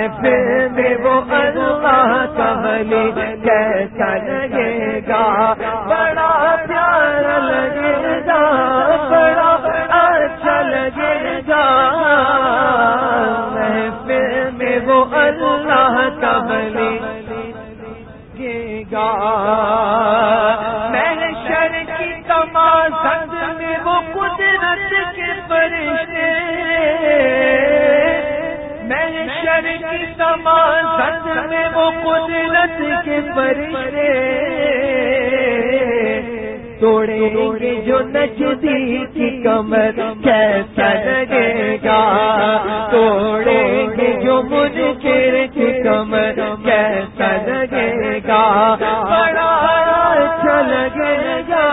محفل میں وہ اللہ کا بلی کیسا لگے گا؟ بڑا پیارا لگے گا، بڑا اچھا لگے گا۔ محفل میں وہ اللہ کا بلی گا۔ میں شر کی کمال میں وہ قدرت کے فرشتے شر میں وہ قدرت کے فرشتے توڑیں گے جو نچدی کی کمر کیسا لگے گا؟ توڑیں گے جو مجھ کی کمر کیسا لگے گا؟ بڑا اچھا لگے گا،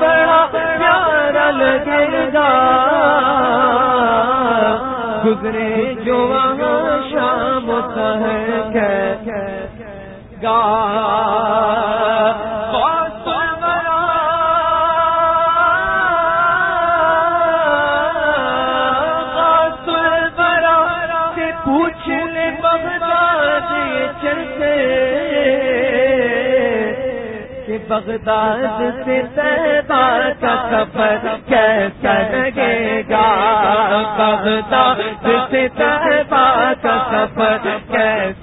بڑا پیارا لگے گا۔ گزرے جو وہاں بغداد سے طیبہ کا سفر کیسا لگے گا؟ بغداد سے طیبہ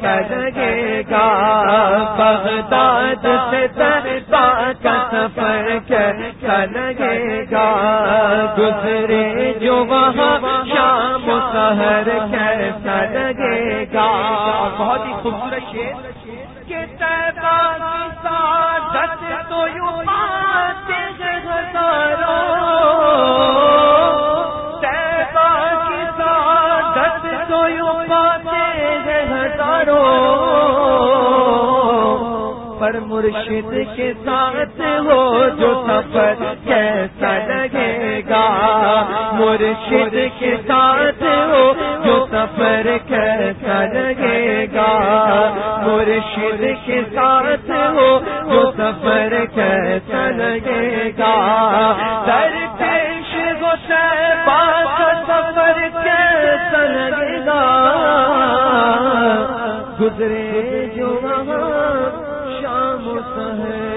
کیسا گا۔ بغداد سے طیبہ کا سفر کیسا گا۔ گزرے جو وہاں شام سہر کیسا لگے گا۔ بہت ہی خوبصورت شیر پر مرشد کے ساتھ ہو جو سفر کیسا لگے گا؟ مرشد کے ساتھ ہو جو سفر کیسا لگے گا؟ مرشد کے ساتھ ہو جو سفر کیسا لگے گا؟ در پیش ہو کا سفر کیسا لگے گا؟ گزرے جو وہاں شام سہر